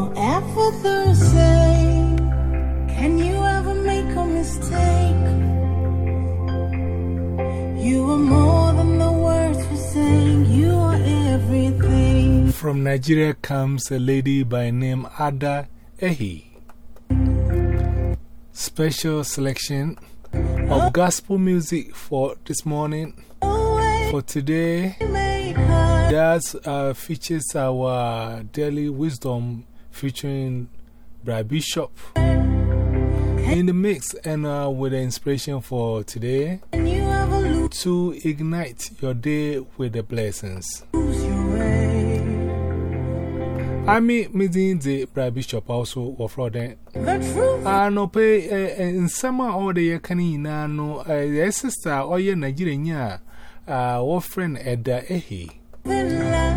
Forever the same. Can you ever make a mistake? You are more than the words we're saying. You are everything. From Nigeria comes a lady by name Ada Ehi. Special selection of gospel music for this morning. For today, that uh, features our daily wisdom featuring Bra Bishop in the mix and uh, with the inspiration for today to ignite your day with the blessings. I mean, meeting the Bra Bishop also fraud. I no pay in summer all the year can you know a sister or your Nigerian, uh, friend Ada Ehi.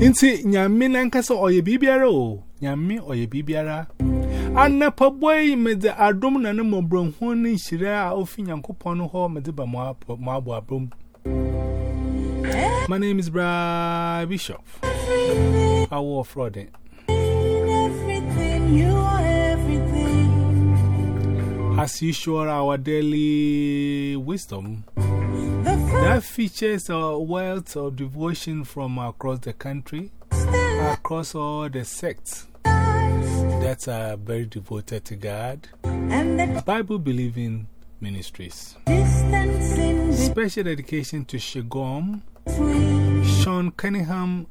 Nti nyame nankasa oye bibiara o. Nyami oye bibiara anapa boy me de adom na ne mobron ho ne hira a ofi nyankopon ho me de ba mo abo abrom. My name is Bra Bishop. I war fraud it As usual our daily wisdom. That features a wealth of devotion from across the country, across all the sects that are very devoted to God, Bible believing ministries. Special dedication to Shigom. Sean Cunningham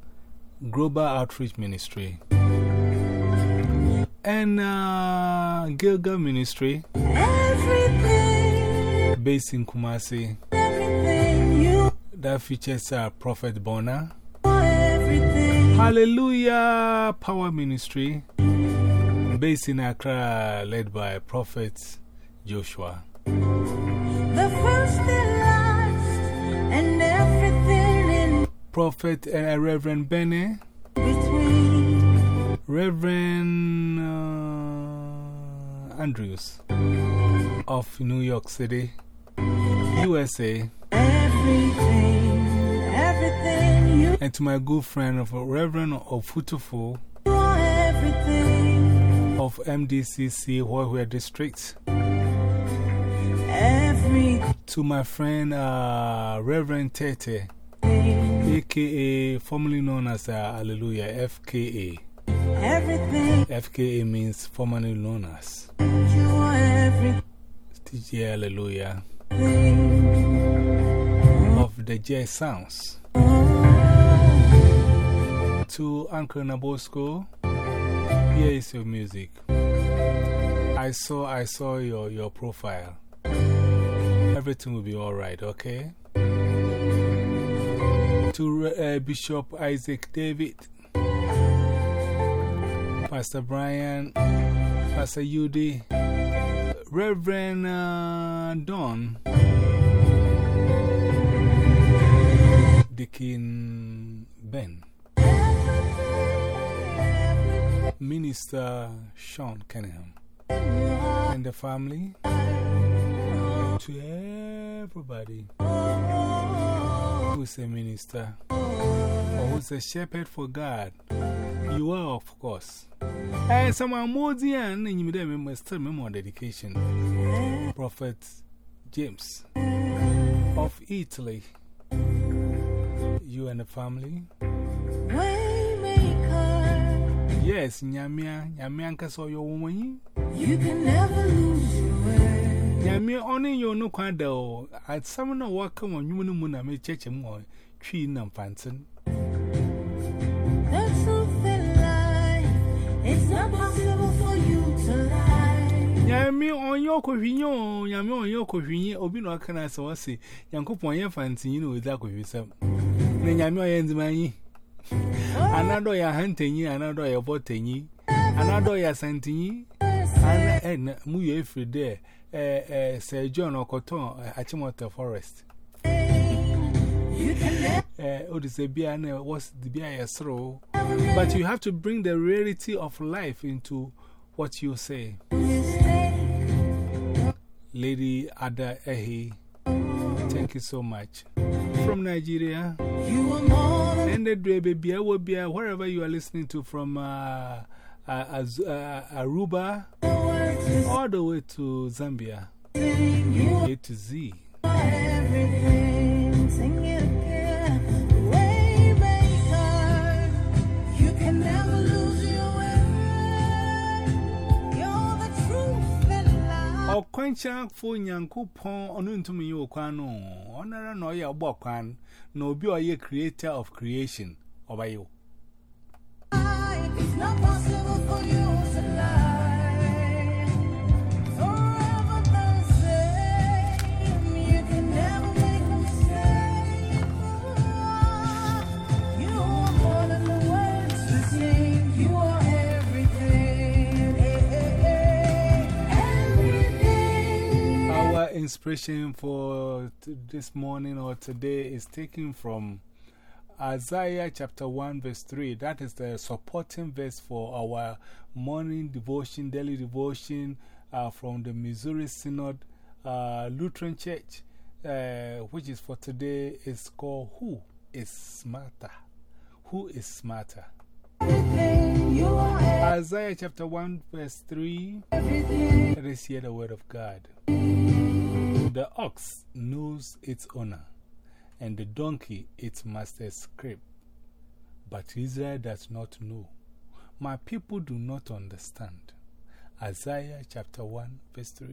Global Outreach Ministry, and uh, Gilgal Ministry based in Kumasi. That features uh, Prophet everything. Hallelujah Power Ministry based in Accra, led by Prophet Joshua. The first and last. And everything in Prophet uh, Reverend Benny. Reverend uh, Andrews of New York City, USA, Everything. Everything. You and to my good friend of Reverend Ofutufo of MDCC, Huahua District. Everything. To my friend uh, Reverend Tete, aka formerly known as uh, Hallelujah FKA. Everything. FKA means formerly known as You are everything. Hallelujah the J Sounds. To Uncle Nabosco, here is your music. I saw, I saw your, your profile. Everything will be alright, okay? To uh, Bishop Isaac David, Pastor Brian, Pastor Yudi, Reverend uh, Don, Dickin Ben, Minister Sean Cunningham, and the family, to everybody who is a minister or who is a shepherd for God. You are, of course. And someone more than you may still more dedication. Prophet James of Italy. You and the family. Waymaker. Yes, Nyamia, Nyamianka saw your woman. You can never lose your way. Nyamia only you no quando. At some no walk on you moon, I may church him more. Tree and fancy. There's something like it's not possible for you to lie. Nyami on your Okovinyo, Yamon, Yokovinye, Obino Kana Sawasi, Yankopon Nyame oyɛ nzimanyi. Anadɔ yɛ ahantanyi, anadɔ yɛ bɔtanyi, anadɔ yɛ asantanyi. Ana en mu yɛ firi dɛ eh eh Sir John Okoton Achimota Forest. Eh Odise bia was the BIS yɛ. But you have to bring the reality of life into what you say. Lady Ada Ehi, thank you so much. From Nigeria, and the baby, will be wherever you are listening to from uh, uh, uh, Aruba all the way to Zambia, A to Z. ọ kwancha afọ nyankopɔn ɔno ntumi yi wɔ kwan no ɔnara na ɔyɛ ɔbɔ kwan na obi ɔyɛ creator of creation ɔbɛyɛ wo. It's not possible for you to lie. Inspiration for this morning or today is taken from Isaiah chapter 1, verse 3. That is the supporting verse for our morning devotion, daily devotion uh, from the Missouri Synod uh, Lutheran Church, uh, which is for today, is called Who is Smarter? Who is Smarter? Isaiah chapter 1, verse 3. Let us hear the word of God. The ox knows its owner, and the donkey its master's crib. But Israel does not know. My people do not understand. Isaiah chapter 1, verse 3.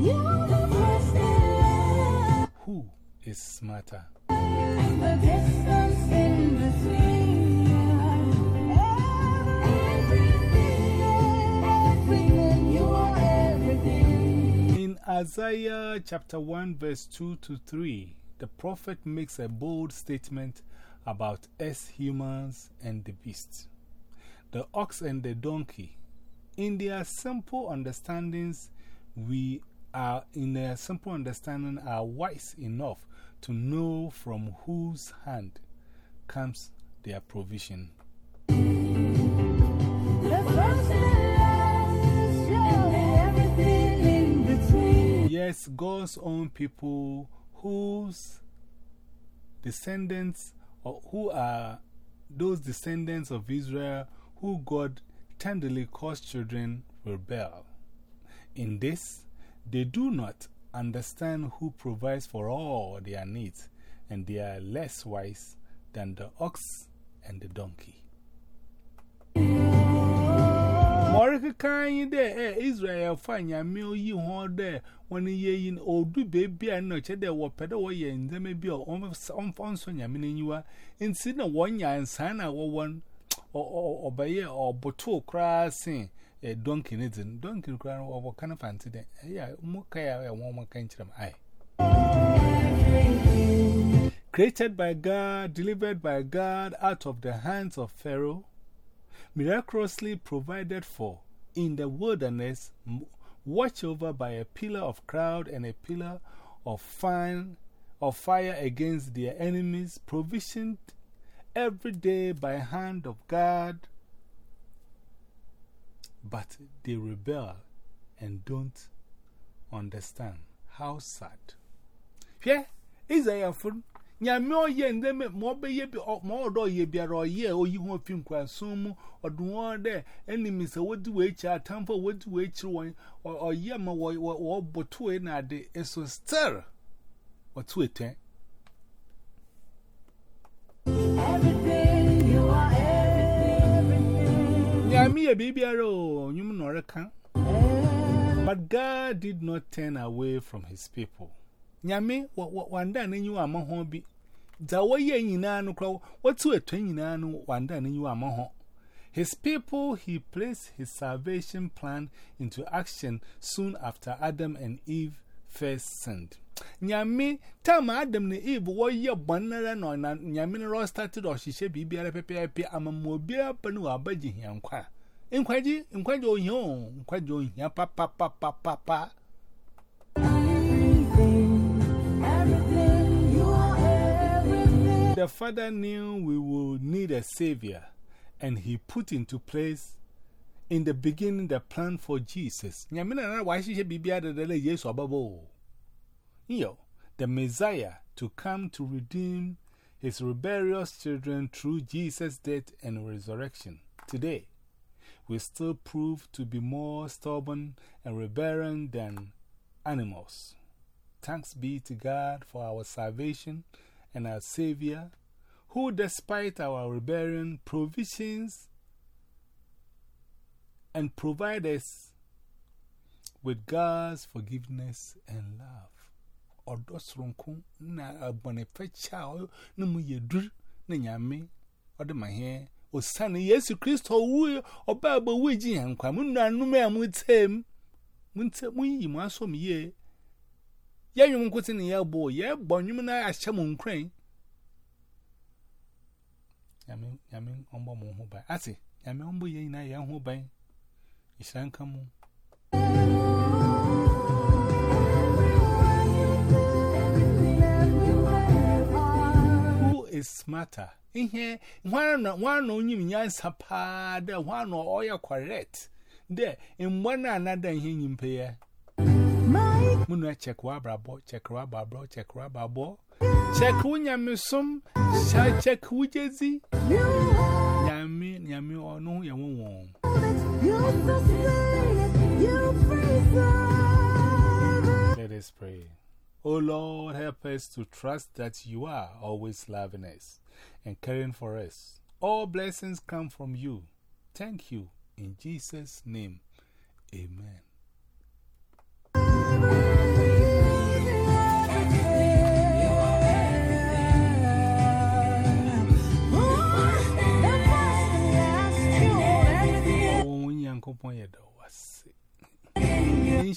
You are the first and last. Who is smarter? Isaiah chapter 1, verse 2 to 3, the prophet makes a bold statement about us humans and the beasts. The ox and the donkey. In their simple understandings, we are, in their simple understanding, are wise enough to know from whose hand comes their provision. The Yes, God's own people whose descendants, or who are those descendants of Israel who God tenderly caused children rebel. In this, they do not understand who provides for all their needs, and they are less wise than the ox and the donkey. Moriki kind ye in old do baby and no cheddar or pedo ye and there may be almost on Fonson Yamin you are in Sina one ya and Sana or one or by ye or bottle crassing a donkey knitting, donkey crown or what kind of fancy there. Yeah, Mukaya and one more can't I. Created by God, delivered by God out of the hands of Pharaoh. Miraculously provided for in the wilderness, watched over by a pillar of cloud and a pillar of fire, of fire against their enemies, provisioned every day by hand of God. But they rebel and don't understand. How sad. Yeah, Isaiah fun. nyame ɔyɛ ndɛmɛ ma ɔbɛyɛ bi ma ɔdɔ ɔyɛ biara ɔyɛ oyi ho fi nkwasom mu ɔde wɔn dɛ ɛnim sɛ wodi wɔ akyi atamfo wodi wɔ akyi wɔn ɔyɛ ma wɔbɔtoe na ade ɛso still ɔto etɛn. nyame yɛ biribiara o nnwom na ɔreka but god did not turn away from his people. Nyame, wanda na nyi wa amaho bi. Da wo ye nyina no kro, watu eto nyina no wanda na nyi wa amaho. His people, he placed his salvation plan into action soon after Adam and Eve first sinned. Nyame, time Adam and Eve were ye bonner no na Nyame ro started or she should be biara pepe amamobia panu abaji hiankwa. Nkwaji, nkwaji o hion, nkwaji o hian pa pa pa pa pa The Father knew we would need a Savior, and He put into place in the beginning the plan for Jesus. Nyamina babo. Yo, the Messiah to come to redeem His rebellious children through Jesus' death and resurrection. Today, we still prove to be more stubborn and rebellion than animals. Thanks be to God for our salvation and our Savior, who, despite our rebellion, provisions and provide us with God's forgiveness and love. Ya yi nkwụsị na ya bụ ya bụ ọnyụm na ahyɛ m nkran. Nyame nyame ọmbọ m ho ban. Ase, nyame ọmbọ yɛn nyinaa yɛn ho ban. Nhyira nka mu. Who is smarter? Ihe, nwana nwana onyim nyansa paa dɛ nwana ɔyɛ correct dɛ mgbɔ na anada ihe nyimpa ya. My check wa brabo, check wa babro, check wa babo. Check unyame sum, check ujezi. you are Nyame, nyame ya won. you sustain, you preserve. Let us pray. O Lord, help us to trust that you are always loving us and caring for us. All blessings come from you. Thank you. In Jesus' name, amen.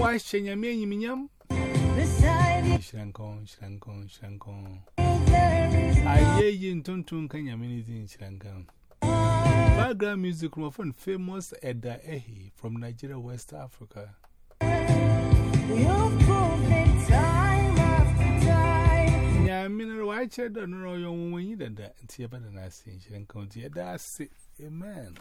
wa shenya me nyim nyam shrankon shrankon shrankon aye nyame ni zin shrankan background music from from famous Edda Ehi from Nigeria West Africa nyame no wa che do no yo wonyi dada ntia bada na sin shrankan ntia da ase amen